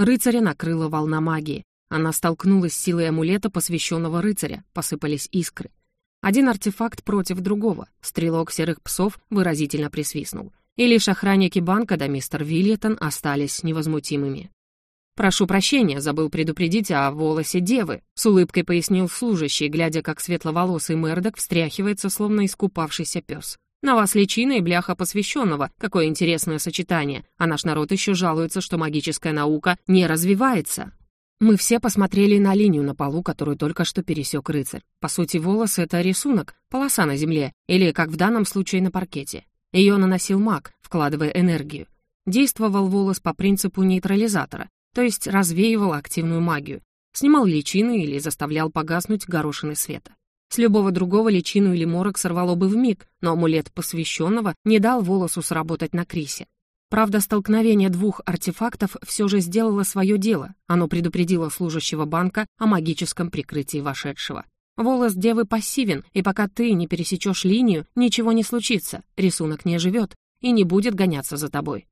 Рыцаря накрыла волна магии. Она столкнулась с силой амулета, посвященного рыцаря, посыпались искры. Один артефакт против другого. Стрелок серых псов выразительно присвистнул. И лишь охранники банка да мистер Вильетон остались невозмутимыми. «Прошу прощения, забыл предупредить о волосе девы», — с улыбкой пояснил служащий, глядя, как светловолосый Мердок встряхивается, словно искупавшийся пес. «На вас личина и бляха посвященного. Какое интересное сочетание. А наш народ еще жалуется, что магическая наука не развивается». Мы все посмотрели на линию на полу, которую только что пересек рыцарь. По сути, волос — это рисунок, полоса на земле, или, как в данном случае, на паркете. Ее наносил маг, вкладывая энергию. Действовал волос по принципу нейтрализатора, то есть развеивал активную магию, снимал личины или заставлял погаснуть горошины света. С любого другого личину или морок сорвало бы в миг, но амулет посвященного не дал волосу сработать на Крисе. Правда, столкновение двух артефактов все же сделало свое дело. Оно предупредило служащего банка о магическом прикрытии вошедшего. Волос девы пассивен, и пока ты не пересечешь линию, ничего не случится, рисунок не живет и не будет гоняться за тобой.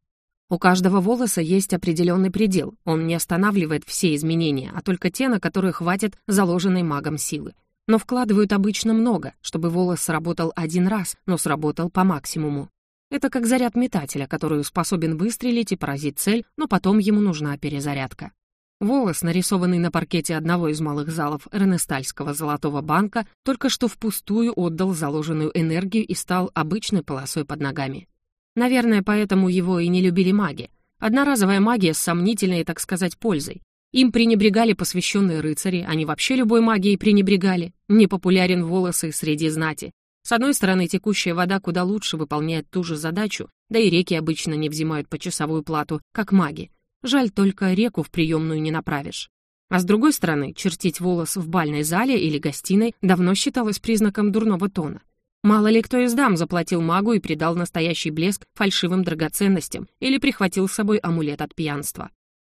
У каждого волоса есть определенный предел, он не останавливает все изменения, а только те, на которые хватит заложенной магом силы. Но вкладывают обычно много, чтобы волос сработал один раз, но сработал по максимуму. Это как заряд метателя, который способен выстрелить и поразить цель, но потом ему нужна перезарядка. Волос, нарисованный на паркете одного из малых залов Ренестальского золотого банка, только что впустую отдал заложенную энергию и стал обычной полосой под ногами. Наверное, поэтому его и не любили маги. Одноразовая магия с сомнительной, так сказать, пользой. Им пренебрегали посвященные рыцари, они вообще любой магией пренебрегали. Непопулярен волосы среди знати. С одной стороны, текущая вода куда лучше выполняет ту же задачу, да и реки обычно не взимают почасовую плату, как маги. Жаль, только реку в приемную не направишь. А с другой стороны, чертить волос в бальной зале или гостиной давно считалось признаком дурного тона. Мало ли кто из дам заплатил магу и придал настоящий блеск фальшивым драгоценностям или прихватил с собой амулет от пьянства.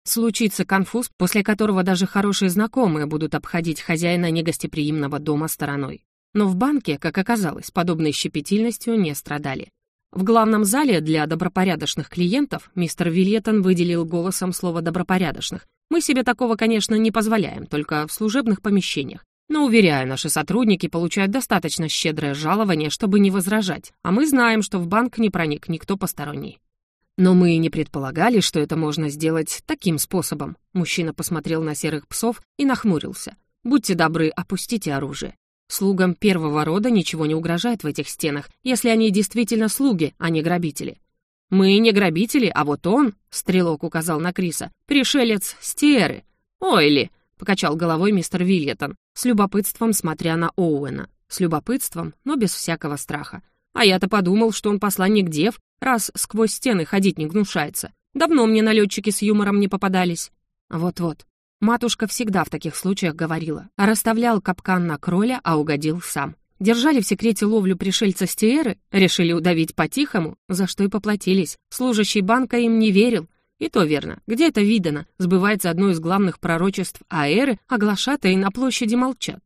Случится конфуз, после которого даже хорошие знакомые будут обходить хозяина негостеприимного дома стороной. Но в банке, как оказалось, подобной щепетильностью не страдали. В главном зале для добропорядочных клиентов мистер Вильетон выделил голосом слово «добропорядочных». Мы себе такого, конечно, не позволяем, только в служебных помещениях. Но, уверяю, наши сотрудники получают достаточно щедрое жалование, чтобы не возражать, а мы знаем, что в банк не проник никто посторонний. Но мы и не предполагали, что это можно сделать таким способом. Мужчина посмотрел на серых псов и нахмурился. Будьте добры, опустите оружие. Слугам первого рода ничего не угрожает в этих стенах, если они действительно слуги, а не грабители. «Мы не грабители, а вот он», — стрелок указал на Криса, — «пришелец с Тиэры. Ойли, — покачал головой мистер Вильетон, с любопытством смотря на Оуэна. С любопытством, но без всякого страха. А я-то подумал, что он посланник дев, раз сквозь стены ходить не гнушается. Давно мне налетчики с юмором не попадались. Вот-вот. Матушка всегда в таких случаях говорила. Расставлял капкан на кроля, а угодил сам. Держали в секрете ловлю пришельца с Тиэры, решили удавить по-тихому, за что и поплатились. Служащий банка им не верил, и то верно. Где это видано? Сбывается одно из главных пророчеств Аэры, а глашатые на площади молчат.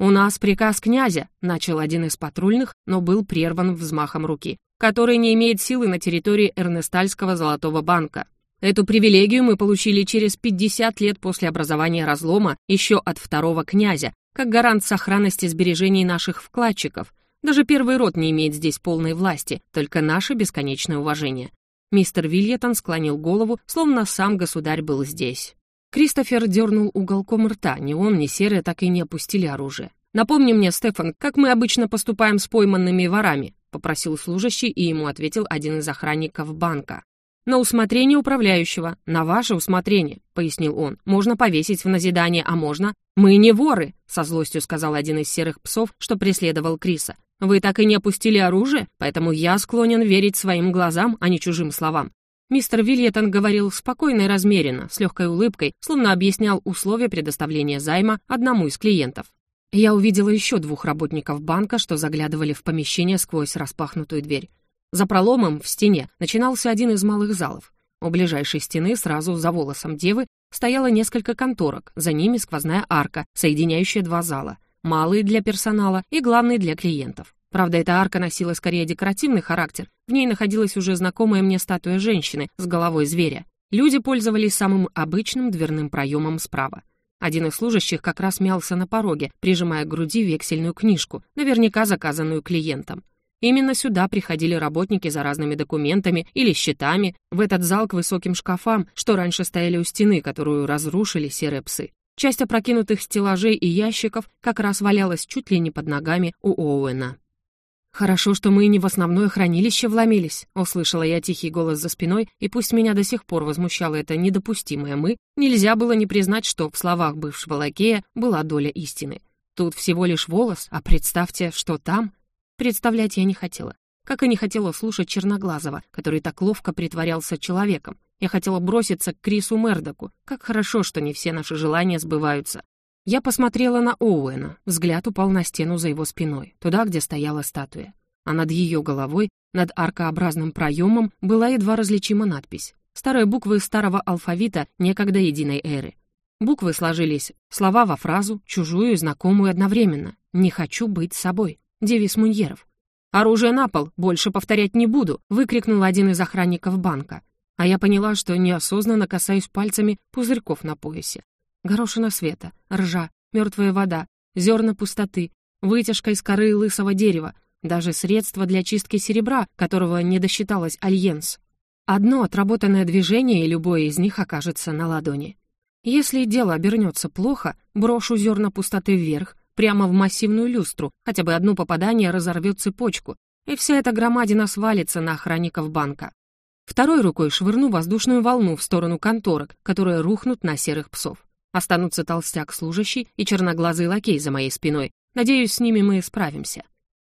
«У нас приказ князя», — начал один из патрульных, но был прерван взмахом руки, который не имеет силы на территории Эрнестальского золотого банка. Эту привилегию мы получили через 50 лет после образования разлома еще от второго князя, как гарант сохранности сбережений наших вкладчиков. Даже первый род не имеет здесь полной власти, только наше бесконечное уважение. Мистер Вильетон склонил голову, словно сам государь был здесь. Кристофер дернул уголком рта, ни он, ни Серая так и не опустили оружие. «Напомни мне, Стефан, как мы обычно поступаем с пойманными ворами?» — попросил служащий, и ему ответил один из охранников банка. «На усмотрение управляющего, на ваше усмотрение», — пояснил он. «Можно повесить в назидание, а можно...» «Мы не воры», — со злостью сказал один из серых псов, что преследовал Криса. Вы так и не опустили оружие, поэтому я склонен верить своим глазам, а не чужим словам. Мистер Вильетон говорил спокойно и размеренно, с легкой улыбкой, словно объяснял условия предоставления займа одному из клиентов. Я увидела еще двух работников банка, что заглядывали в помещение сквозь распахнутую дверь. За проломом в стене начинался один из малых залов. У ближайшей стены, сразу за волосом девы, стояло несколько конторок, за ними сквозная арка, соединяющая два зала — малый для персонала и главный для клиентов. Правда, эта арка носила скорее декоративный характер, в ней находилась уже знакомая мне статуя женщины с головой зверя. Люди пользовались самым обычным дверным проемом справа. Один из служащих как раз мялся на пороге, прижимая к груди вексельную книжку, наверняка заказанную клиентом. Именно сюда приходили работники за разными документами или счетами, в этот зал к высоким шкафам, что раньше стояли у стены, которую разрушили серые псы. Часть опрокинутых стеллажей и ящиков как раз валялась чуть ли не под ногами у Оуэна. «Хорошо, что мы не в основное хранилище вломились», — услышала я тихий голос за спиной, и пусть меня до сих пор возмущало это недопустимое «мы», нельзя было не признать, что в словах бывшего лакея была доля истины. Тут всего лишь волос, а представьте, что там. Представлять я не хотела. Как и не хотела слушать Черноглазого, который так ловко притворялся человеком. Я хотела броситься к Крису Мердоку. Как хорошо, что не все наши желания сбываются. Я посмотрела на Оуэна. Взгляд упал на стену за его спиной, туда, где стояла статуя. А над ее головой, над аркообразным проемом, была едва различима надпись. Старые буквы старого алфавита некогда единой эры. Буквы сложились, слова во фразу, чужую и знакомую одновременно. «Не хочу быть собой». Девис Муньеров. «Оружие на пол, больше повторять не буду!» — выкрикнул один из охранников банка. А я поняла, что неосознанно касаюсь пальцами пузырьков на поясе. Горошина света, ржа, мертвая вода, зерна пустоты, вытяжка из коры лысого дерева, даже средство для чистки серебра, которого не досчиталось Альенс. Одно отработанное движение, и любое из них окажется на ладони. Если дело обернется плохо, брошу зерна пустоты вверх, прямо в массивную люстру, хотя бы одно попадание разорвет цепочку, и вся эта громадина свалится на охранников банка. Второй рукой швырну воздушную волну в сторону конторок, которые рухнут на серых псов. Останутся толстяк-служащий и черноглазый лакей за моей спиной. Надеюсь, с ними мы справимся.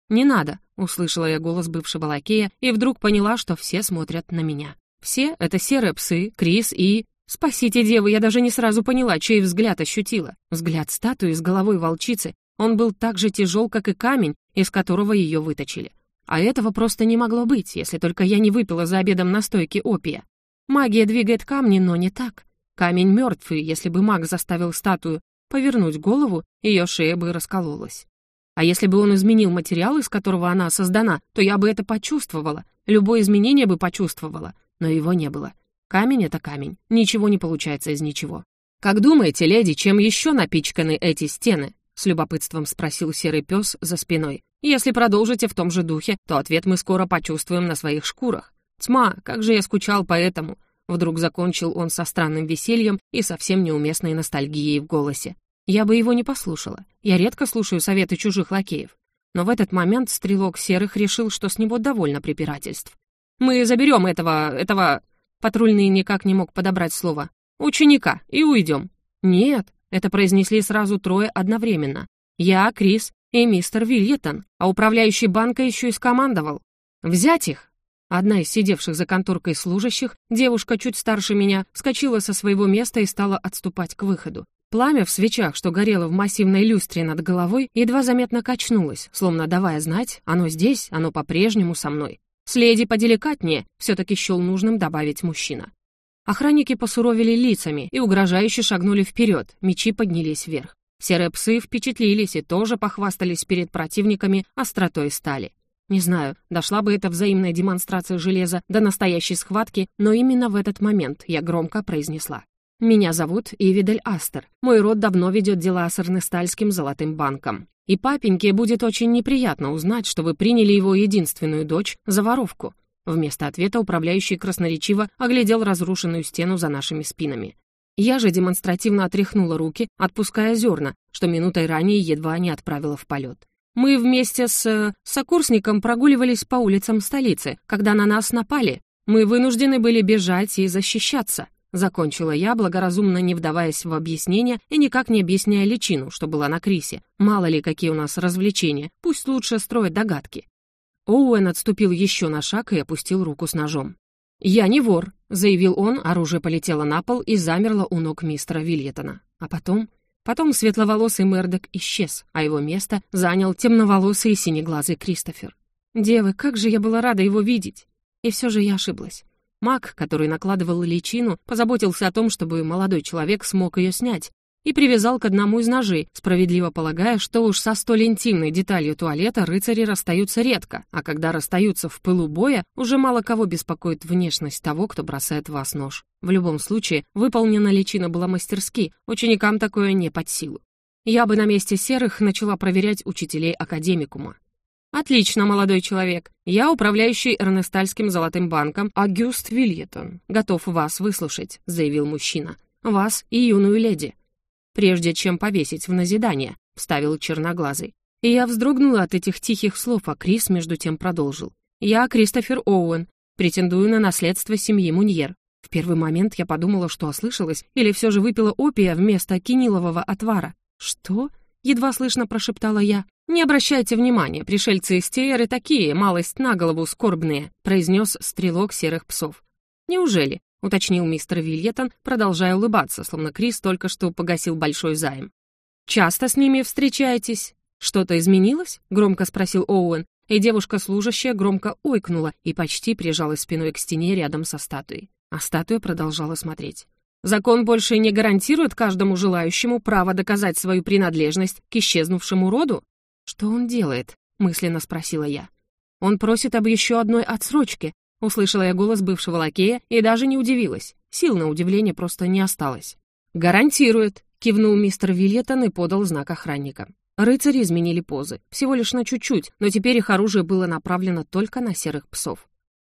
«Не надо», — услышала я голос бывшего лакея и вдруг поняла, что все смотрят на меня. Все — это серые псы, Крис и... Спасите, девы, я даже не сразу поняла, чей взгляд ощутила. Взгляд статуи с головой волчицы, он был так же тяжел, как и камень, из которого ее выточили. А этого просто не могло быть, если только я не выпила за обедом настойки опия. Магия двигает камни, но не так. Камень мертв, и если бы маг заставил статую повернуть голову, ее шея бы раскололась. А если бы он изменил материал, из которого она создана, то я бы это почувствовала, любое изменение бы почувствовала, но его не было. Камень — это камень, ничего не получается из ничего. Как думаете, леди, чем еще напичканы эти стены? — с любопытством спросил серый пес за спиной. «Если продолжите в том же духе, то ответ мы скоро почувствуем на своих шкурах. Тьма, как же я скучал по этому!» Вдруг закончил он со странным весельем и совсем неуместной ностальгией в голосе. Я бы его не послушала. Я редко слушаю советы чужих лакеев. Но в этот момент стрелок серых решил, что с него довольно препирательств. «Мы заберем этого... этого...» Патрульный никак не мог подобрать слово. «Ученика, и уйдем». «Нет», это произнесли сразу трое одновременно. Я, Крис и мистер Вильетон, а управляющий банка еще и скомандовал. «Взять их!» Одна из сидевших за конторкой служащих, девушка чуть старше меня, вскочила со своего места и стала отступать к выходу. Пламя в свечах, что горело в массивной люстре над головой, едва заметно качнулось, словно давая знать, оно здесь, оно по-прежнему со мной. С леди поделикатнее, все-таки счел нужным добавить мужчина. Охранники посуровили лицами и угрожающе шагнули вперед, мечи поднялись вверх. Серые псы впечатлились и тоже похвастались перед противниками остротой стали. Не знаю, дошла бы эта взаимная демонстрация железа до настоящей схватки, но именно в этот момент я громко произнесла. «Меня зовут Ивидель Астер. Мой род давно ведет дела с Эрнестальским золотым банком. И папеньке будет очень неприятно узнать, что вы приняли его единственную дочь за воровку. Вместо ответа управляющий красноречиво оглядел разрушенную стену за нашими спинами. Я же демонстративно отряхнула руки, отпуская зерна, что минутой ранее едва не отправила в полет. Мы вместе с... Э, сокурсником прогуливались по улицам столицы, когда на нас напали. Мы вынуждены были бежать и защищаться. Закончила я, благоразумно не вдаваясь в объяснения и никак не объясняя личину, что была на Крисе. Мало ли, какие у нас развлечения, пусть лучше строят догадки. Оуэн отступил еще на шаг и опустил руку с ножом. «Я не вор», — заявил он, оружие полетело на пол и замерло у ног мистера Вильетона. А потом... Потом светловолосый Мердок исчез, а его место занял темноволосый и синеглазый Кристофер. Девы, как же я была рада его видеть! И все же я ошиблась. Маг, который накладывал личину, позаботился о том, чтобы молодой человек смог ее снять. И привязал к одному из ножей, справедливо полагая, что уж со столь интимной деталью туалета рыцари расстаются редко, а когда расстаются в пылу боя, уже мало кого беспокоит внешность того, кто бросает в вас нож. В любом случае, выполнена личина была мастерски, ученикам такое не под силу. Я бы на месте серых начала проверять учителей академикума. «Отлично, молодой человек. Я управляющий Эрнестальским золотым банком Агюст Вильетон. Готов вас выслушать», — заявил мужчина. «Вас и юную леди». «Прежде чем повесить в назидание», — вставил черноглазый. И я вздрогнула от этих тихих слов, а Крис между тем продолжил. «Я Кристофер Оуэн, претендую на наследство семьи Муньер. В первый момент я подумала, что ослышалась, или все же выпила опия вместо кинилового отвара. «Что?» — едва слышно прошептала я. «Не обращайте внимания, пришельцы из Тейеры такие, малость на голову скорбные», — произнес стрелок серых псов. «Неужели?» — уточнил мистер Вильетон, продолжая улыбаться, словно Крис только что погасил большой займ. «Часто с ними встречаетесь?» «Что-то изменилось?» — громко спросил Оуэн, и девушка-служащая громко ойкнула и почти прижалась спиной к стене рядом со статуей. А статуя продолжала смотреть. Закон больше не гарантирует каждому желающему право доказать свою принадлежность к исчезнувшему роду? Что он делает? мысленно спросила я. Он просит об еще одной отсрочке. Услышала я голос бывшего лакея и даже не удивилась. Сил на удивление просто не осталось. «Гарантирует», — кивнул мистер Вильетон и подал знак охранника. Рыцари изменили позы, всего лишь на чуть-чуть, но теперь их оружие было направлено только на серых псов.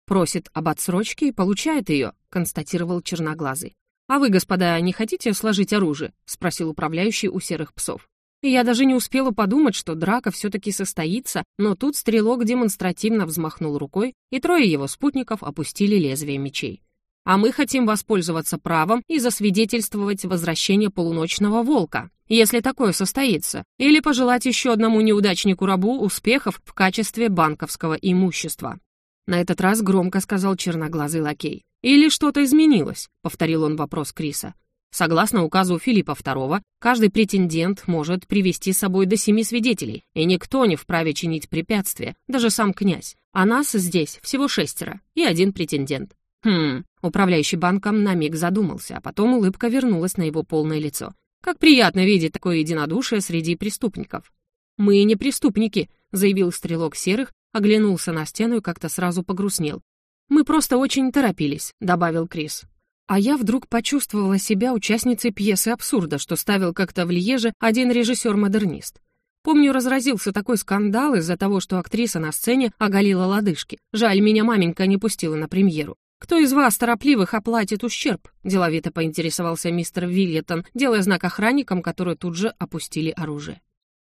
«Просит об отсрочке и получает ее», — констатировал черноглазый. «А вы, господа, не хотите сложить оружие?» — спросил управляющий у серых псов. Я даже не успела подумать, что драка все-таки состоится, но тут стрелок демонстративно взмахнул рукой, и трое его спутников опустили лезвие мечей. «А мы хотим воспользоваться правом и засвидетельствовать возвращение полуночного волка, если такое состоится, или пожелать еще одному неудачнику-рабу успехов в качестве банковского имущества». На этот раз громко сказал черноглазый лакей. «Или что-то изменилось?» — повторил он вопрос Криса. Согласно указу Филиппа II, каждый претендент может привести с собой до семи свидетелей, и никто не вправе чинить препятствия, даже сам князь. А нас здесь всего шестеро и один претендент. Хм, управляющий банком на миг задумался, а потом улыбка вернулась на его полное лицо. Как приятно видеть такое единодушие среди преступников. «Мы не преступники», — заявил стрелок серых, оглянулся на стену и как-то сразу погрустнел. «Мы просто очень торопились», — добавил Крис. А я вдруг почувствовала себя участницей пьесы абсурда, что ставил как-то в Льеже один режиссер-модернист. Помню, разразился такой скандал из-за того, что актриса на сцене оголила лодыжки. Жаль, меня маменька не пустила на премьеру. «Кто из вас, торопливых, оплатит ущерб?» — деловито поинтересовался мистер Вильетон, делая знак охранникам, которые тут же опустили оружие.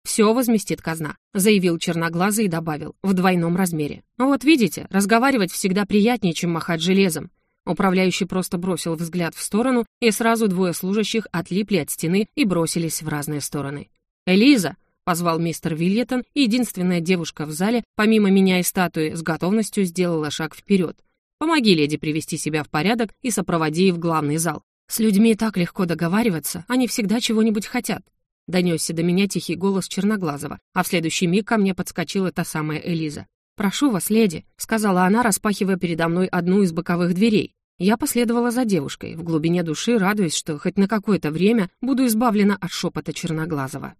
«Все возместит казна», — заявил черноглазый и добавил, в двойном размере. «Вот видите, разговаривать всегда приятнее, чем махать железом». Управляющий просто бросил взгляд в сторону, и сразу двое служащих отлипли от стены и бросились в разные стороны. «Элиза!» — позвал мистер Вильетон, и единственная девушка в зале, помимо меня и статуи, с готовностью сделала шаг вперед. «Помоги леди привести себя в порядок и сопроводи в главный зал. С людьми так легко договариваться, они всегда чего-нибудь хотят. Донесся до меня тихий голос Черноглазого, а в следующий миг ко мне подскочила та самая Элиза. «Прошу вас, леди», — сказала она, распахивая передо мной одну из боковых дверей. Я последовала за девушкой, в глубине души радуясь, что хоть на какое-то время буду избавлена от шепота Черноглазого.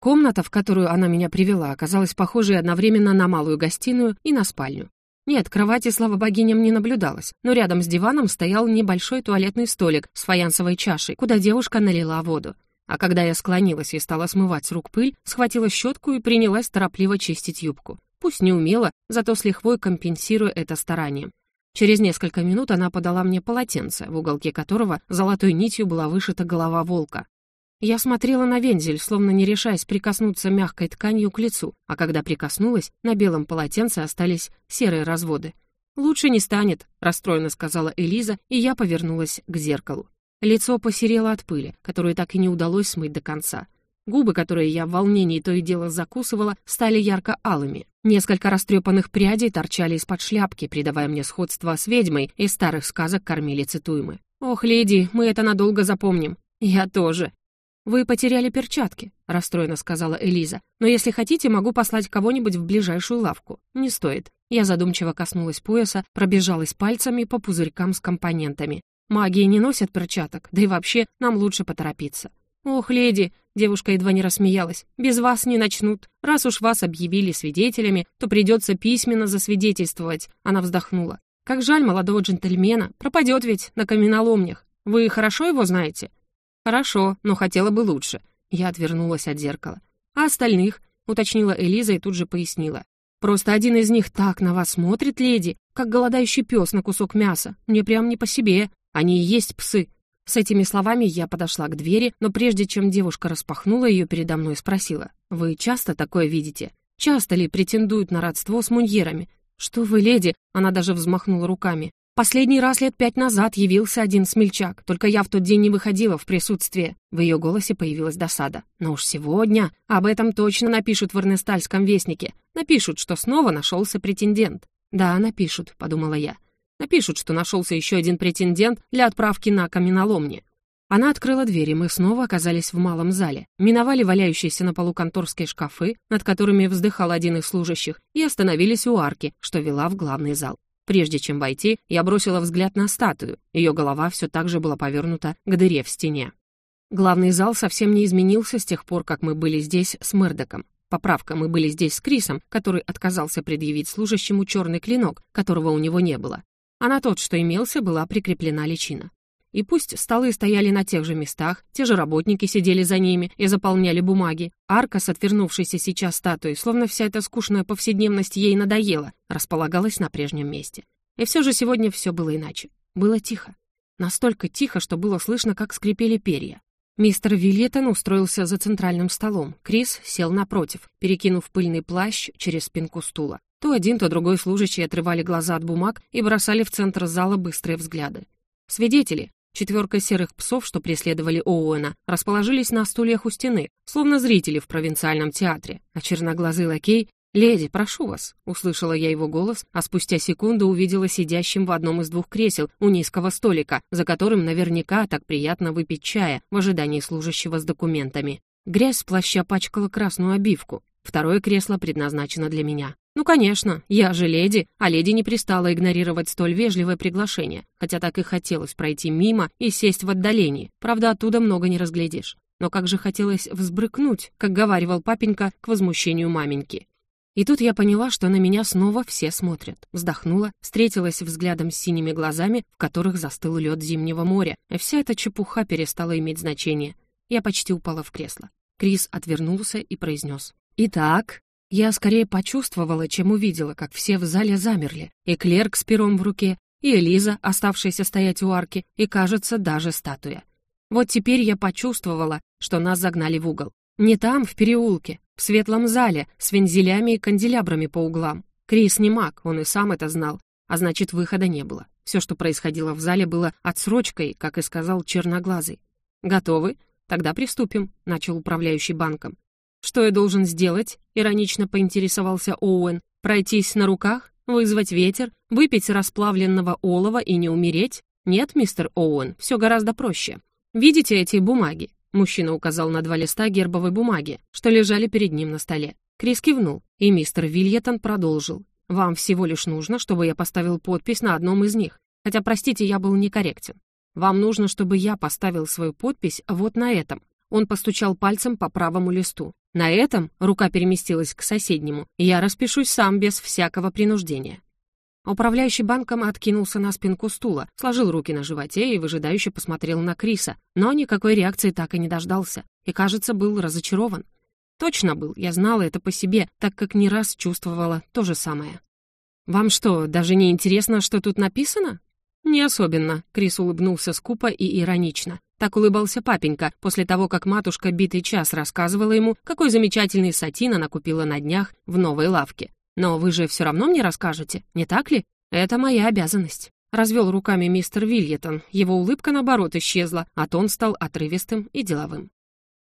Комната, в которую она меня привела, оказалась похожей одновременно на малую гостиную и на спальню. Нет, кровати, слава богиням, не наблюдалось, но рядом с диваном стоял небольшой туалетный столик с фаянсовой чашей, куда девушка налила воду. А когда я склонилась и стала смывать с рук пыль, схватила щетку и принялась торопливо чистить юбку. Пусть не умела, зато с лихвой компенсируя это старанием. Через несколько минут она подала мне полотенце, в уголке которого золотой нитью была вышита голова волка. Я смотрела на вензель, словно не решаясь прикоснуться мягкой тканью к лицу, а когда прикоснулась, на белом полотенце остались серые разводы. «Лучше не станет», — расстроенно сказала Элиза, и я повернулась к зеркалу. Лицо посерело от пыли, которую так и не удалось смыть до конца. Губы, которые я в волнении то и дело закусывала, стали ярко-алыми. Несколько растрепанных прядей торчали из-под шляпки, придавая мне сходство с ведьмой из старых сказок кормилицы Туймы. «Ох, леди, мы это надолго запомним». «Я тоже». «Вы потеряли перчатки», — расстроенно сказала Элиза. «Но если хотите, могу послать кого-нибудь в ближайшую лавку. Не стоит». Я задумчиво коснулась пояса, пробежалась пальцами по пузырькам с компонентами. Магии не носят перчаток, да и вообще нам лучше поторопиться. «Ох, леди!» — девушка едва не рассмеялась. «Без вас не начнут. Раз уж вас объявили свидетелями, то придется письменно засвидетельствовать». Она вздохнула. «Как жаль молодого джентльмена. Пропадет ведь на каменоломнях. Вы хорошо его знаете?» «Хорошо, но хотела бы лучше». Я отвернулась от зеркала. «А остальных?» — уточнила Элиза и тут же пояснила. «Просто один из них так на вас смотрит, леди, как голодающий пес на кусок мяса. Мне прям не по себе. Они и есть псы. С этими словами я подошла к двери, но прежде чем девушка распахнула ее передо мной, спросила. «Вы часто такое видите? Часто ли претендуют на родство с муньерами?» «Что вы, леди?» Она даже взмахнула руками. «Последний раз лет пять назад явился один смельчак, только я в тот день не выходила в присутствие». В ее голосе появилась досада. «Но уж сегодня об этом точно напишут в Эрнестальском вестнике. Напишут, что снова нашелся претендент». «Да, напишут», — подумала я. Напишут, что нашелся еще один претендент для отправки на каменоломни. Она открыла дверь, и мы снова оказались в малом зале, миновали валяющиеся на полу конторские шкафы, над которыми вздыхал один из служащих, и остановились у арки, что вела в главный зал. Прежде чем войти, я бросила взгляд на статую. Ее голова все так же была повернута к дыре в стене. Главный зал совсем не изменился с тех пор, как мы были здесь с Мердоком. Поправка, мы были здесь с Крисом, который отказался предъявить служащему черный клинок, которого у него не было а на тот, что имелся, была прикреплена личина. И пусть столы стояли на тех же местах, те же работники сидели за ними и заполняли бумаги, арка с отвернувшейся сейчас статуей, словно вся эта скучная повседневность ей надоела, располагалась на прежнем месте. И все же сегодня все было иначе. Было тихо. Настолько тихо, что было слышно, как скрипели перья. Мистер Вильетон устроился за центральным столом. Крис сел напротив, перекинув пыльный плащ через спинку стула. То один, то другой служащий отрывали глаза от бумаг и бросали в центр зала быстрые взгляды. Свидетели, четверка серых псов, что преследовали Оуэна, расположились на стульях у стены, словно зрители в провинциальном театре, а черноглазый лакей «Леди, прошу вас», — услышала я его голос, а спустя секунду увидела сидящим в одном из двух кресел у низкого столика, за которым наверняка так приятно выпить чая в ожидании служащего с документами. Грязь с плаща пачкала красную обивку. Второе кресло предназначено для меня. Ну, конечно, я же леди, а леди не пристала игнорировать столь вежливое приглашение, хотя так и хотелось пройти мимо и сесть в отдалении. Правда, оттуда много не разглядишь. Но как же хотелось взбрыкнуть, как говаривал папенька к возмущению маменьки. И тут я поняла, что на меня снова все смотрят. Вздохнула, встретилась взглядом с синими глазами, в которых застыл лед зимнего моря, и вся эта чепуха перестала иметь значение. Я почти упала в кресло. Крис отвернулся и произнес. «Итак, я скорее почувствовала, чем увидела, как все в зале замерли, и клерк с пером в руке, и Элиза, оставшаяся стоять у арки, и, кажется, даже статуя. Вот теперь я почувствовала, что нас загнали в угол. Не там, в переулке, в светлом зале, с вензелями и канделябрами по углам. Крис не маг, он и сам это знал, а значит, выхода не было. Все, что происходило в зале, было отсрочкой, как и сказал черноглазый. «Готовы? Тогда приступим», — начал управляющий банком. «Что я должен сделать?» — иронично поинтересовался Оуэн. «Пройтись на руках? Вызвать ветер? Выпить расплавленного олова и не умереть? Нет, мистер Оуэн, все гораздо проще. Видите эти бумаги?» Мужчина указал на два листа гербовой бумаги, что лежали перед ним на столе. Крис кивнул, и мистер Вильетон продолжил. «Вам всего лишь нужно, чтобы я поставил подпись на одном из них. Хотя, простите, я был некорректен. Вам нужно, чтобы я поставил свою подпись вот на этом». Он постучал пальцем по правому листу. На этом рука переместилась к соседнему, и я распишусь сам без всякого принуждения. Управляющий банком откинулся на спинку стула, сложил руки на животе и выжидающе посмотрел на Криса, но никакой реакции так и не дождался, и, кажется, был разочарован. Точно был, я знала это по себе, так как не раз чувствовала то же самое. «Вам что, даже не интересно, что тут написано?» «Не особенно», — Крис улыбнулся скупо и иронично. Так улыбался папенька после того, как матушка битый час рассказывала ему, какой замечательный сатин она купила на днях в новой лавке. «Но вы же все равно мне расскажете, не так ли? Это моя обязанность». Развел руками мистер Вильетон. Его улыбка, наоборот, исчезла, а тон стал отрывистым и деловым.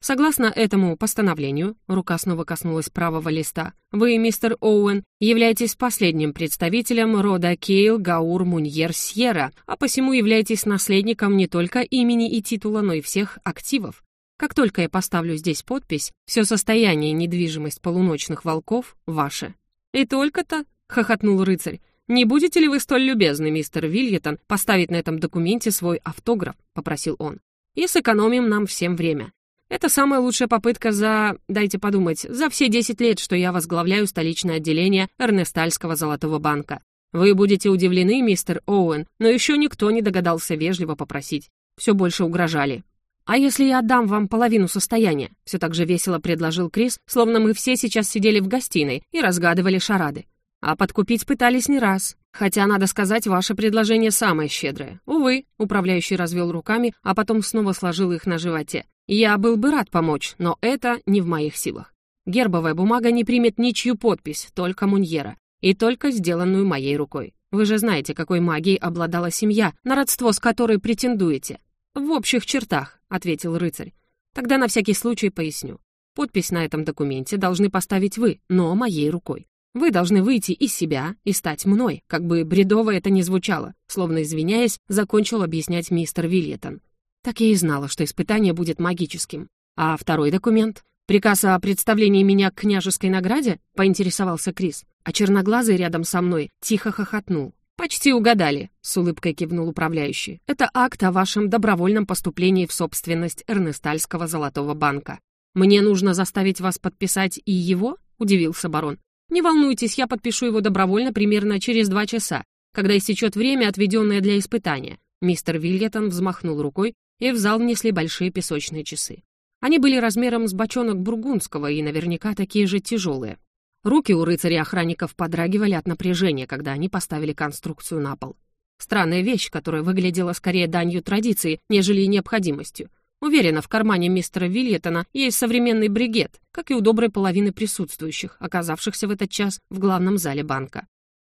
Согласно этому постановлению, рука снова коснулась правого листа, вы, мистер Оуэн, являетесь последним представителем рода Кейл Гаур Муньер Сьерра, а посему являетесь наследником не только имени и титула, но и всех активов. Как только я поставлю здесь подпись, все состояние и недвижимость полуночных волков ваше. «И только-то?» — хохотнул рыцарь. «Не будете ли вы столь любезны, мистер Вильетон, поставить на этом документе свой автограф?» — попросил он. «И сэкономим нам всем время. Это самая лучшая попытка за, дайте подумать, за все 10 лет, что я возглавляю столичное отделение Эрнестальского золотого банка. Вы будете удивлены, мистер Оуэн, но еще никто не догадался вежливо попросить. Все больше угрожали. «А если я отдам вам половину состояния?» Все так же весело предложил Крис, словно мы все сейчас сидели в гостиной и разгадывали шарады. А подкупить пытались не раз. Хотя, надо сказать, ваше предложение самое щедрое. Увы, управляющий развел руками, а потом снова сложил их на животе. Я был бы рад помочь, но это не в моих силах. Гербовая бумага не примет ничью подпись, только Муньера. И только сделанную моей рукой. Вы же знаете, какой магией обладала семья, на родство с которой претендуете. «В общих чертах», — ответил рыцарь. «Тогда на всякий случай поясню. Подпись на этом документе должны поставить вы, но моей рукой. Вы должны выйти из себя и стать мной, как бы бредово это ни звучало, словно извиняясь, закончил объяснять мистер Вильетон. Так я и знала, что испытание будет магическим. А второй документ? Приказ о представлении меня к княжеской награде? Поинтересовался Крис, а черноглазый рядом со мной тихо хохотнул. «Почти угадали», — с улыбкой кивнул управляющий. «Это акт о вашем добровольном поступлении в собственность Эрнестальского золотого банка. Мне нужно заставить вас подписать и его?» — удивился барон. «Не волнуйтесь, я подпишу его добровольно примерно через два часа, когда истечет время, отведенное для испытания». Мистер Вильетон взмахнул рукой, и в зал внесли большие песочные часы. Они были размером с бочонок бургундского и наверняка такие же тяжелые. Руки у рыцаря-охранников подрагивали от напряжения, когда они поставили конструкцию на пол. Странная вещь, которая выглядела скорее данью традиции, нежели необходимостью. Уверена, в кармане мистера Вильетона есть современный бригет, как и у доброй половины присутствующих, оказавшихся в этот час в главном зале банка.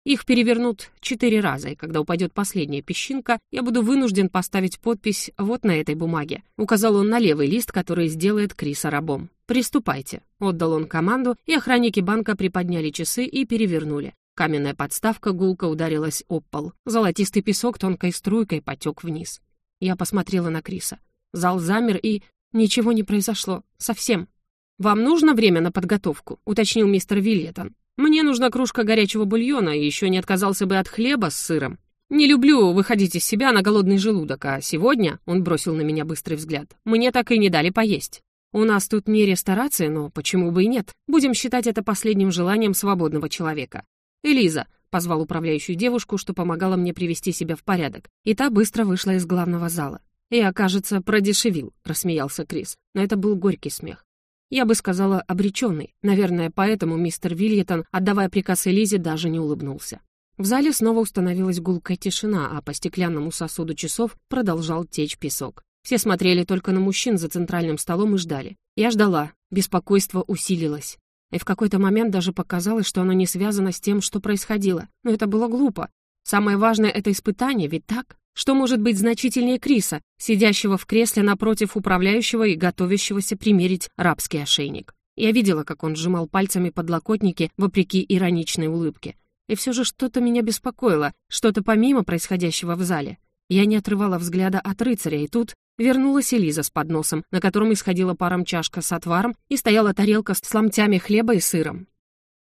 Их перевернут четыре раза, и когда упадет последняя песчинка, я буду вынужден поставить подпись вот на этой бумаге. Указал он на левый лист, который сделает Криса рабом. «Приступайте», — отдал он команду, и охранники банка приподняли часы и перевернули. Каменная подставка гулко ударилась об пол. Золотистый песок тонкой струйкой потек вниз. Я посмотрела на Криса. Зал замер, и ничего не произошло. Совсем. «Вам нужно время на подготовку?» — уточнил мистер Вильетон. Мне нужна кружка горячего бульона, и еще не отказался бы от хлеба с сыром. Не люблю выходить из себя на голодный желудок, а сегодня, он бросил на меня быстрый взгляд, мне так и не дали поесть. У нас тут не ресторация, но почему бы и нет? Будем считать это последним желанием свободного человека. Элиза, позвал управляющую девушку, что помогала мне привести себя в порядок, и та быстро вышла из главного зала. «Я, кажется, продешевил», — рассмеялся Крис, но это был горький смех. Я бы сказала, обреченный. Наверное, поэтому мистер Вильетон, отдавая приказ Элизе, даже не улыбнулся. В зале снова установилась гулкая тишина, а по стеклянному сосуду часов продолжал течь песок. Все смотрели только на мужчин за центральным столом и ждали. Я ждала, беспокойство усилилось. И в какой-то момент даже показалось, что оно не связано с тем, что происходило. Но это было глупо. Самое важное — это испытание, ведь так? Что может быть значительнее Криса, сидящего в кресле напротив управляющего и готовящегося примерить рабский ошейник? Я видела, как он сжимал пальцами подлокотники, вопреки ироничной улыбке. И все же что-то меня беспокоило, что-то помимо происходящего в зале. Я не отрывала взгляда от рыцаря, и тут вернулась Элиза с подносом, на котором исходила паром чашка с отваром и стояла тарелка с ломтями хлеба и сыром.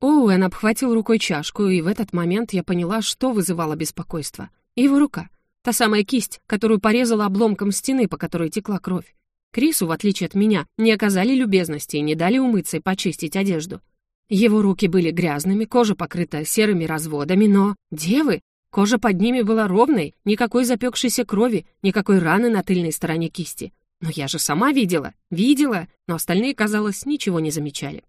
Оуэн обхватил рукой чашку, и в этот момент я поняла, что вызывало беспокойство. Его рука — Та самая кисть, которую порезала обломком стены, по которой текла кровь. Крису, в отличие от меня, не оказали любезности и не дали умыться и почистить одежду. Его руки были грязными, кожа покрыта серыми разводами, но... Девы? Кожа под ними была ровной, никакой запекшейся крови, никакой раны на тыльной стороне кисти. Но я же сама видела, видела, но остальные, казалось, ничего не замечали.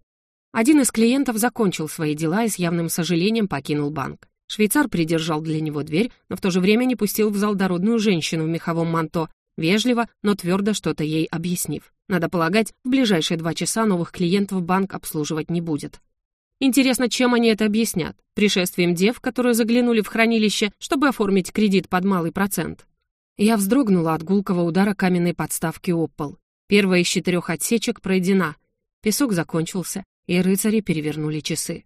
Один из клиентов закончил свои дела и с явным сожалением покинул банк. Швейцар придержал для него дверь, но в то же время не пустил в зал дородную женщину в меховом манто, вежливо, но твердо что-то ей объяснив. Надо полагать, в ближайшие два часа новых клиентов банк обслуживать не будет. Интересно, чем они это объяснят? Пришествием дев, которые заглянули в хранилище, чтобы оформить кредит под малый процент. Я вздрогнула от гулкого удара каменной подставки об пол. Первая из четырех отсечек пройдена. Песок закончился, и рыцари перевернули часы.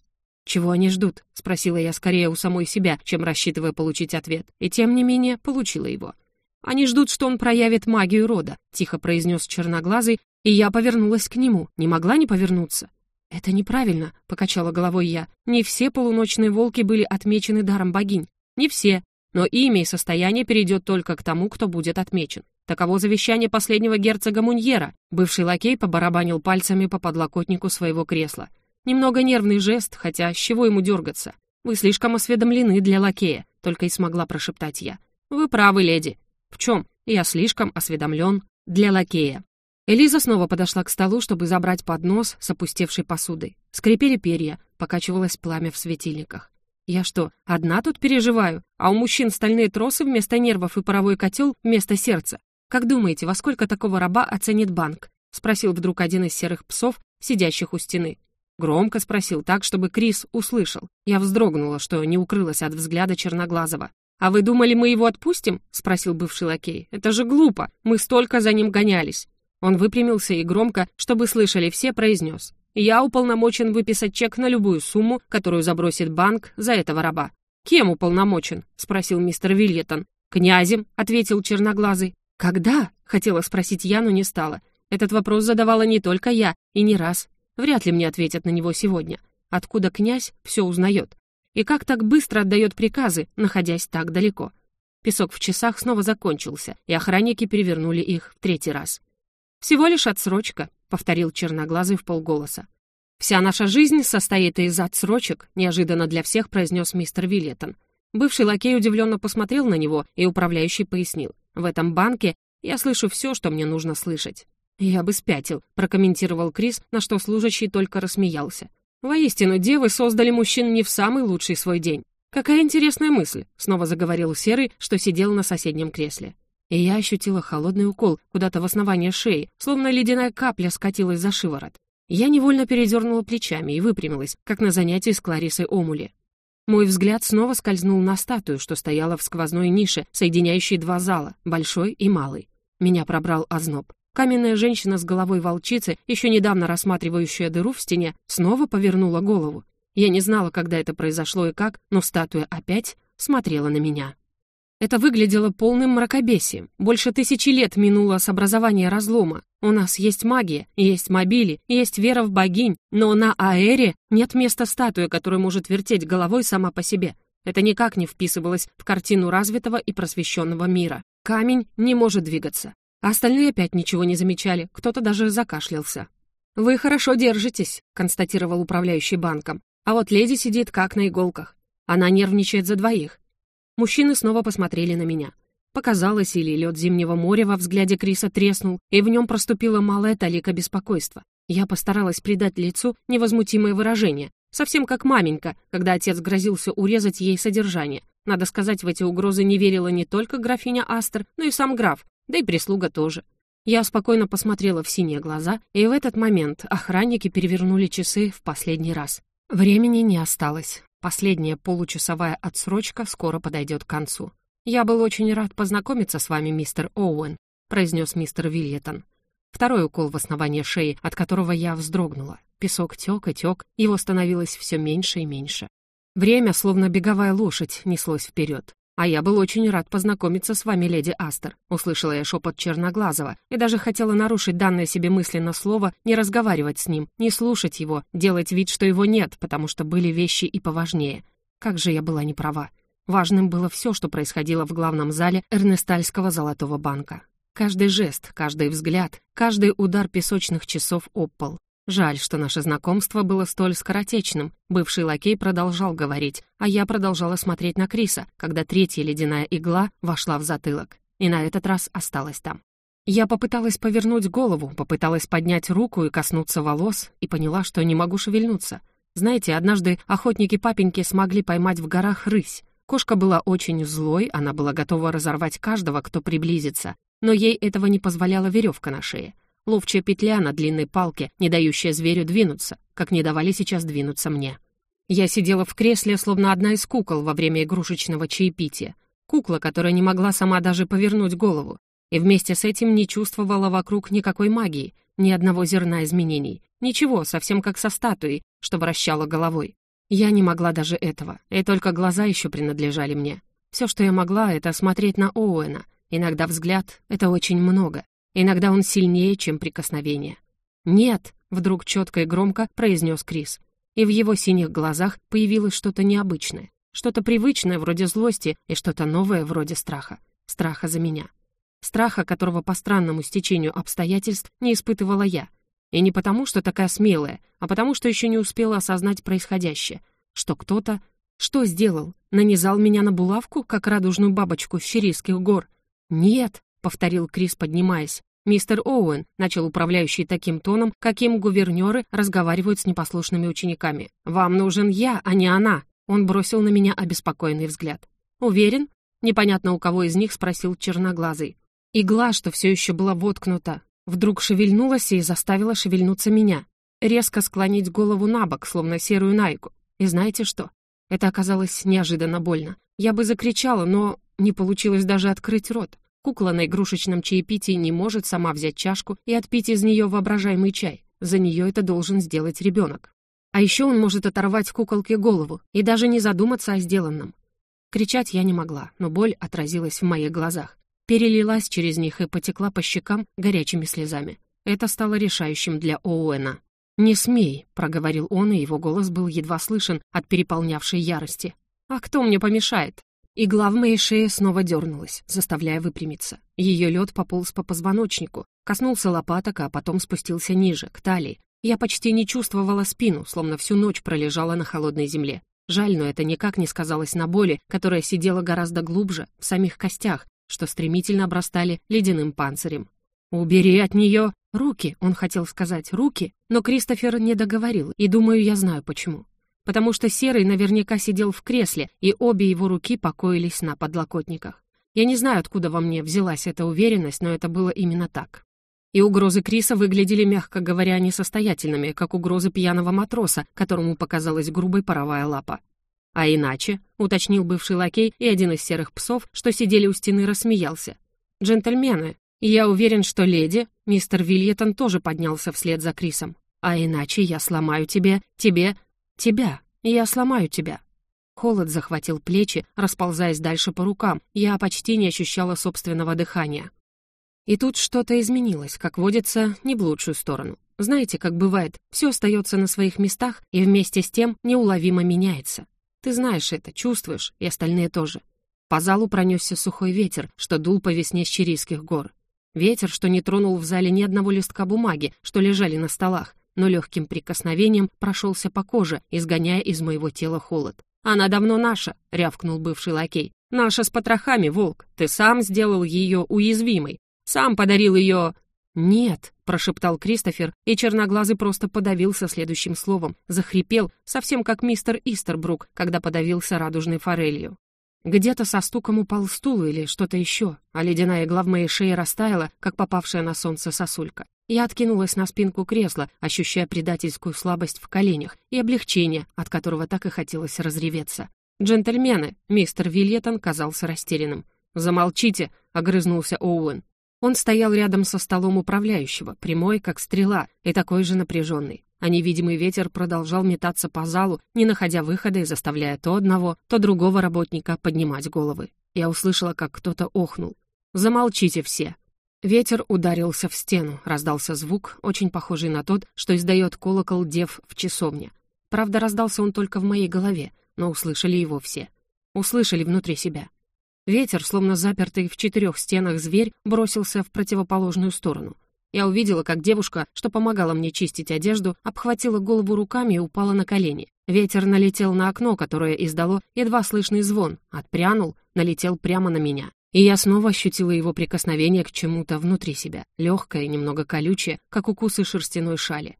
«Чего они ждут?» — спросила я скорее у самой себя, чем рассчитывая получить ответ. И тем не менее получила его. «Они ждут, что он проявит магию рода», — тихо произнес черноглазый, и я повернулась к нему, не могла не повернуться. «Это неправильно», — покачала головой я. «Не все полуночные волки были отмечены даром богинь. Не все, но имя и состояние перейдет только к тому, кто будет отмечен. Таково завещание последнего герцога Муньера. Бывший лакей побарабанил пальцами по подлокотнику своего кресла. Немного нервный жест, хотя с чего ему дергаться? Вы слишком осведомлены для лакея, только и смогла прошептать я. Вы правы, леди. В чем? Я слишком осведомлен для лакея. Элиза снова подошла к столу, чтобы забрать поднос с опустевшей посудой. Скрипели перья, покачивалось пламя в светильниках. Я что, одна тут переживаю? А у мужчин стальные тросы вместо нервов и паровой котел вместо сердца. «Как думаете, во сколько такого раба оценит банк?» — спросил вдруг один из серых псов, сидящих у стены. Громко спросил так, чтобы Крис услышал. Я вздрогнула, что не укрылась от взгляда Черноглазого. «А вы думали, мы его отпустим?» — спросил бывший лакей. «Это же глупо, мы столько за ним гонялись». Он выпрямился и громко, чтобы слышали все, произнес. «Я уполномочен выписать чек на любую сумму, которую забросит банк за этого раба». «Кем уполномочен?» — спросил мистер Вильетон. «Князем», — ответил черноглазый. «Когда?» — хотела спросить я, но не стала. Этот вопрос задавала не только я, и не раз. Вряд ли мне ответят на него сегодня. Откуда князь все узнает? И как так быстро отдает приказы, находясь так далеко? Песок в часах снова закончился, и охранники перевернули их в третий раз. «Всего лишь отсрочка», — повторил черноглазый в полголоса. «Вся наша жизнь состоит из отсрочек», — неожиданно для всех произнес мистер Виллетон. Бывший лакей удивленно посмотрел на него, и управляющий пояснил. В этом банке я слышу все, что мне нужно слышать». «Я бы спятил», — прокомментировал Крис, на что служащий только рассмеялся. «Воистину, девы создали мужчин не в самый лучший свой день. Какая интересная мысль», — снова заговорил Серый, что сидел на соседнем кресле. И я ощутила холодный укол куда-то в основание шеи, словно ледяная капля скатилась за шиворот. Я невольно передернула плечами и выпрямилась, как на занятии с Кларисой Омули. Мой взгляд снова скользнул на статую, что стояла в сквозной нише, соединяющей два зала, большой и малый. Меня пробрал озноб. Каменная женщина с головой волчицы, еще недавно рассматривающая дыру в стене, снова повернула голову. Я не знала, когда это произошло и как, но статуя опять смотрела на меня. Это выглядело полным мракобесием. Больше тысячи лет минуло с образования разлома. У нас есть магия, есть мобили, есть вера в богинь, но на Аэре нет места статуи, которая может вертеть головой сама по себе. Это никак не вписывалось в картину развитого и просвещенного мира. Камень не может двигаться. А остальные опять ничего не замечали, кто-то даже закашлялся. «Вы хорошо держитесь», — констатировал управляющий банком. «А вот леди сидит как на иголках. Она нервничает за двоих. Мужчины снова посмотрели на меня. Показалось, или лед зимнего моря во взгляде Криса треснул, и в нем проступила малая талика беспокойства. Я постаралась придать лицу невозмутимое выражение, совсем как маменька, когда отец грозился урезать ей содержание. Надо сказать, в эти угрозы не верила не только графиня Астер, но и сам граф, да и прислуга тоже. Я спокойно посмотрела в синие глаза, и в этот момент охранники перевернули часы в последний раз. Времени не осталось. Последняя получасовая отсрочка скоро подойдет к концу. «Я был очень рад познакомиться с вами, мистер Оуэн», произнес мистер Вильетон. Второй укол в основание шеи, от которого я вздрогнула. Песок тек и тек, его становилось все меньше и меньше. Время, словно беговая лошадь, неслось вперед. «А я был очень рад познакомиться с вами, леди Астер», услышала я шепот Черноглазого и даже хотела нарушить данное себе мысленно слово, не разговаривать с ним, не слушать его, делать вид, что его нет, потому что были вещи и поважнее. Как же я была не права. Важным было все, что происходило в главном зале Эрнестальского золотого банка. Каждый жест, каждый взгляд, каждый удар песочных часов об пол. Жаль, что наше знакомство было столь скоротечным. Бывший лакей продолжал говорить, а я продолжала смотреть на Криса, когда третья ледяная игла вошла в затылок. И на этот раз осталась там. Я попыталась повернуть голову, попыталась поднять руку и коснуться волос, и поняла, что не могу шевельнуться. Знаете, однажды охотники папеньки смогли поймать в горах рысь. Кошка была очень злой, она была готова разорвать каждого, кто приблизится, но ей этого не позволяла веревка на шее. Ловчая петля на длинной палке, не дающая зверю двинуться, как не давали сейчас двинуться мне. Я сидела в кресле, словно одна из кукол во время игрушечного чаепития. Кукла, которая не могла сама даже повернуть голову. И вместе с этим не чувствовала вокруг никакой магии, ни одного зерна изменений. Ничего, совсем как со статуей, что вращала головой. Я не могла даже этого, и только глаза еще принадлежали мне. Все, что я могла, это смотреть на Оуэна. Иногда взгляд — это очень много. Иногда он сильнее, чем прикосновение. «Нет», — вдруг четко и громко произнес Крис. И в его синих глазах появилось что-то необычное. Что-то привычное, вроде злости, и что-то новое, вроде страха. Страха за меня. страха которого по странному стечению обстоятельств не испытывала я. И не потому, что такая смелая, а потому, что еще не успела осознать происходящее, что кто-то... Что сделал? Нанизал меня на булавку, как радужную бабочку с Щерийских гор? «Нет», — повторил Крис, поднимаясь. «Мистер Оуэн», — начал управляющий таким тоном, каким гувернеры разговаривают с непослушными учениками. «Вам нужен я, а не она». Он бросил на меня обеспокоенный взгляд. «Уверен?» — непонятно у кого из них спросил черноглазый. Игла, что все еще была воткнута, вдруг шевельнулась и заставила шевельнуться меня. Резко склонить голову на бок, словно серую найку. И знаете что? Это оказалось неожиданно больно. Я бы закричала, но не получилось даже открыть рот. Кукла на игрушечном чаепитии не может сама взять чашку и отпить из нее воображаемый чай. За нее это должен сделать ребенок. А еще он может оторвать куколке голову и даже не задуматься о сделанном. Кричать я не могла, но боль отразилась в моих глазах. Перелилась через них и потекла по щекам горячими слезами. Это стало решающим для Оуэна. «Не смей», — проговорил он, и его голос был едва слышен от переполнявшей ярости. «А кто мне помешает?» Игла в моей шее снова дернулась, заставляя выпрямиться. Ее лед пополз по позвоночнику, коснулся лопаток, а потом спустился ниже, к талии. Я почти не чувствовала спину, словно всю ночь пролежала на холодной земле. Жаль, но это никак не сказалось на боли, которая сидела гораздо глубже, в самих костях, что стремительно обрастали ледяным панцирем. «Убери от нее руки!» — он хотел сказать «руки», но Кристофер не договорил, и думаю, я знаю почему. Потому что Серый наверняка сидел в кресле, и обе его руки покоились на подлокотниках. Я не знаю, откуда во мне взялась эта уверенность, но это было именно так. И угрозы Криса выглядели, мягко говоря, несостоятельными, как угрозы пьяного матроса, которому показалась грубой паровая лапа. «А иначе», — уточнил бывший лакей, и один из серых псов, что сидели у стены, рассмеялся. «Джентльмены, я уверен, что леди...» Мистер Вильетон тоже поднялся вслед за Крисом. «А иначе я сломаю тебе, тебе, тебя. Я сломаю тебя». Холод захватил плечи, расползаясь дальше по рукам. Я почти не ощущала собственного дыхания. И тут что-то изменилось, как водится, не в лучшую сторону. Знаете, как бывает, все остается на своих местах и вместе с тем неуловимо меняется. Ты знаешь это, чувствуешь, и остальные тоже. По залу пронесся сухой ветер, что дул по весне с Чирийских гор. Ветер, что не тронул в зале ни одного листка бумаги, что лежали на столах, но легким прикосновением прошелся по коже, изгоняя из моего тела холод. «Она давно наша», — рявкнул бывший лакей. «Наша с потрохами, волк. Ты сам сделал ее уязвимой. Сам подарил ее...» «Нет», — прошептал Кристофер, и черноглазый просто подавился следующим словом, захрипел, совсем как мистер Истербрук, когда подавился радужной форелью. Где-то со стуком упал стул или что-то еще, а ледяная игла в моей растаяла, как попавшая на солнце сосулька. Я откинулась на спинку кресла, ощущая предательскую слабость в коленях и облегчение, от которого так и хотелось разреветься. «Джентльмены!» — мистер Вильетон казался растерянным. «Замолчите!» — огрызнулся Оуэн. Он стоял рядом со столом управляющего, прямой, как стрела, и такой же напряженный. А невидимый ветер продолжал метаться по залу, не находя выхода и заставляя то одного, то другого работника поднимать головы. Я услышала, как кто-то охнул. «Замолчите все!» Ветер ударился в стену, раздался звук, очень похожий на тот, что издает колокол дев в часовне. Правда, раздался он только в моей голове, но услышали его все. Услышали внутри себя. Ветер, словно запертый в четырех стенах зверь, бросился в противоположную сторону. Я увидела, как девушка, что помогала мне чистить одежду, обхватила голову руками и упала на колени. Ветер налетел на окно, которое издало едва слышный звон, отпрянул, налетел прямо на меня. И я снова ощутила его прикосновение к чему-то внутри себя, легкое, немного колючее, как укусы шерстяной шали.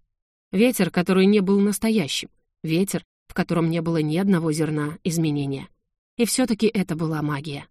Ветер, который не был настоящим. Ветер, в котором не было ни одного зерна изменения. И все-таки это была магия.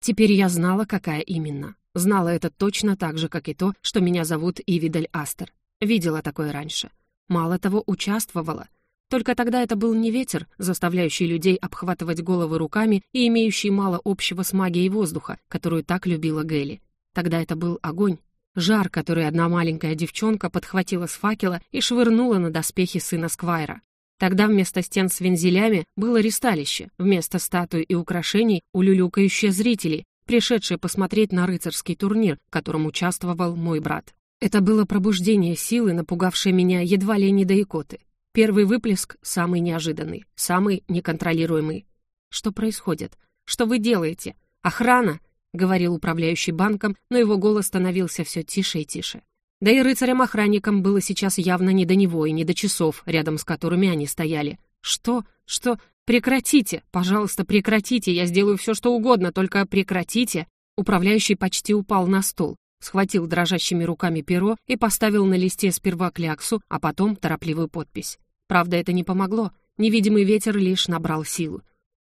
Теперь я знала, какая именно. Знала это точно так же, как и то, что меня зовут Ивидель Астер. Видела такое раньше. Мало того, участвовала. Только тогда это был не ветер, заставляющий людей обхватывать головы руками и имеющий мало общего с магией воздуха, которую так любила Гелли. Тогда это был огонь. Жар, который одна маленькая девчонка подхватила с факела и швырнула на доспехи сына Сквайра. Тогда вместо стен с вензелями было ристалище, вместо статуй и украшений — улюлюкающие зрители, пришедшие посмотреть на рыцарский турнир, в котором участвовал мой брат. Это было пробуждение силы, напугавшее меня едва ли не до икоты. Первый выплеск самый неожиданный, самый неконтролируемый. Что происходит? Что вы делаете? Охрана! говорил управляющий банком, но его голос становился все тише и тише. Да и рыцарям-охранникам было сейчас явно не до него и не до часов, рядом с которыми они стояли. «Что? Что? Прекратите! Пожалуйста, прекратите! Я сделаю все, что угодно, только прекратите!» Управляющий почти упал на стол, схватил дрожащими руками перо и поставил на листе сперва кляксу, а потом торопливую подпись. Правда, это не помогло. Невидимый ветер лишь набрал силу.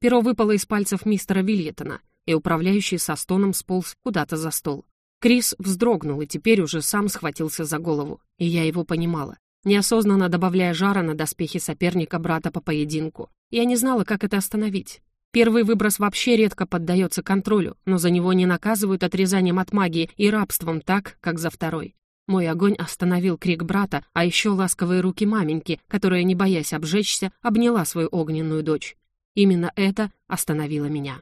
Перо выпало из пальцев мистера Вильетона, и управляющий со стоном сполз куда-то за стол. Крис вздрогнул и теперь уже сам схватился за голову, и я его понимала, неосознанно добавляя жара на доспехи соперника брата по поединку. Я не знала, как это остановить. Первый выброс вообще редко поддается контролю, но за него не наказывают отрезанием от магии и рабством так, как за второй. Мой огонь остановил крик брата, а еще ласковые руки маменьки, которая, не боясь обжечься, обняла свою огненную дочь. Именно это остановило меня.